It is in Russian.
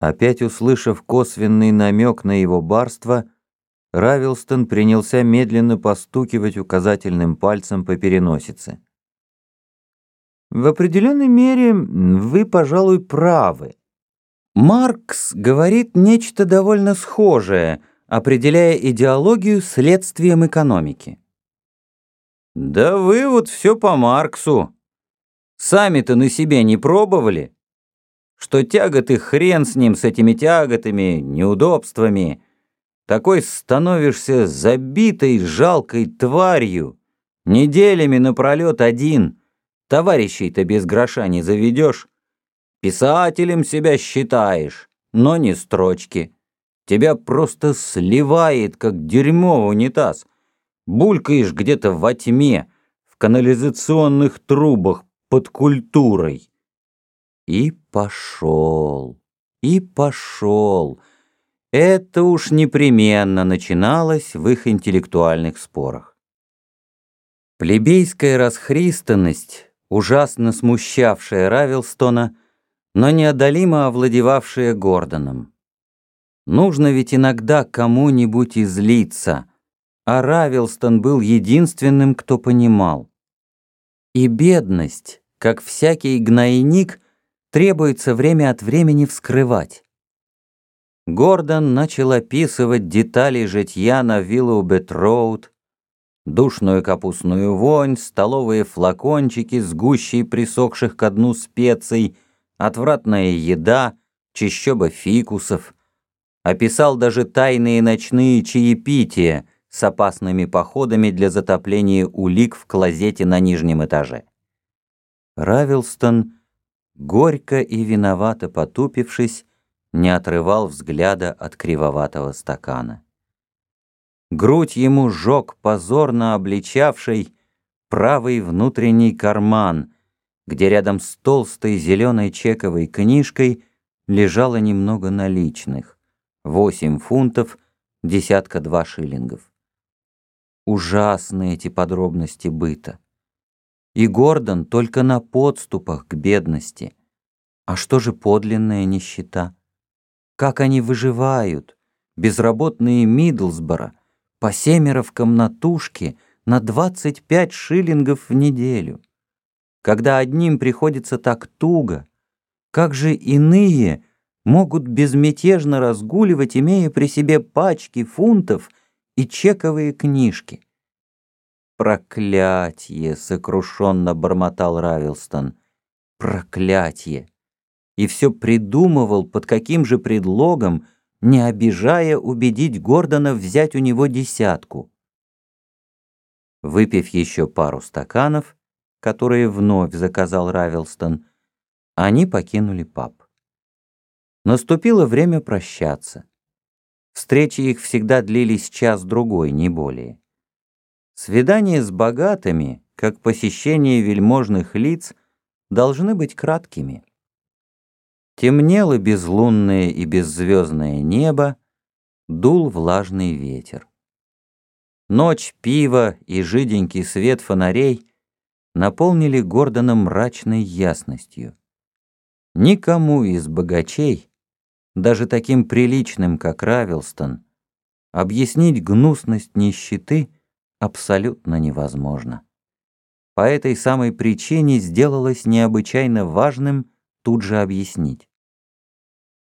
Опять услышав косвенный намек на его барство, Равилстон принялся медленно постукивать указательным пальцем по переносице. В определенной мере вы, пожалуй, правы. Маркс говорит нечто довольно схожее, определяя идеологию следствием экономики. Да вы вот все по Марксу. Сами-то на себе не пробовали? Что тяготы хрен с ним, с этими тяготами, неудобствами. Такой становишься забитой, жалкой тварью. Неделями напролет один. Товарищей-то без гроша не заведешь. Писателем себя считаешь, но не строчки. Тебя просто сливает, как дерьмо в унитаз. Булькаешь где-то во тьме, в канализационных трубах под культурой. И пошел, и пошел. Это уж непременно начиналось в их интеллектуальных спорах. Плебейская расхристанность, ужасно смущавшая Равилстона, но неодолимо овладевавшая Гордоном. Нужно ведь иногда кому-нибудь излиться, а Равилстон был единственным, кто понимал. И бедность, как всякий гнойник, требуется время от времени вскрывать. Гордон начал описывать детали житья на Виллоубет-Роуд, душную капустную вонь, столовые флакончики с гущей присохших ко дну специй, отвратная еда, чищоба фикусов. Описал даже тайные ночные чаепития с опасными походами для затопления улик в клозете на нижнем этаже. Равилстон горько и виновато потупившись, не отрывал взгляда от кривоватого стакана. Грудь ему жег позорно обличавший правый внутренний карман, где рядом с толстой зеленой чековой книжкой лежало немного наличных — восемь фунтов, десятка два шиллингов. Ужасны эти подробности быта. И Гордон только на подступах к бедности. А что же подлинная нищета? Как они выживают, безработные Мидлсбора, по семеро в комнатушке на 25 шиллингов в неделю? Когда одним приходится так туго, как же иные могут безмятежно разгуливать, имея при себе пачки фунтов и чековые книжки? «Проклятье!» — сокрушенно бормотал Равилстон. «Проклятье!» И все придумывал, под каким же предлогом, не обижая, убедить Гордона взять у него десятку. Выпив еще пару стаканов, которые вновь заказал Равилстон, они покинули паб. Наступило время прощаться. Встречи их всегда длились час-другой, не более. Свидания с богатыми, как посещение вельможных лиц, должны быть краткими. Темнело безлунное и беззвездное небо, дул влажный ветер. Ночь, пива и жиденький свет фонарей наполнили Гордона мрачной ясностью. Никому из богачей, даже таким приличным, как Равилстон, объяснить гнусность нищеты — абсолютно невозможно. По этой самой причине сделалось необычайно важным тут же объяснить.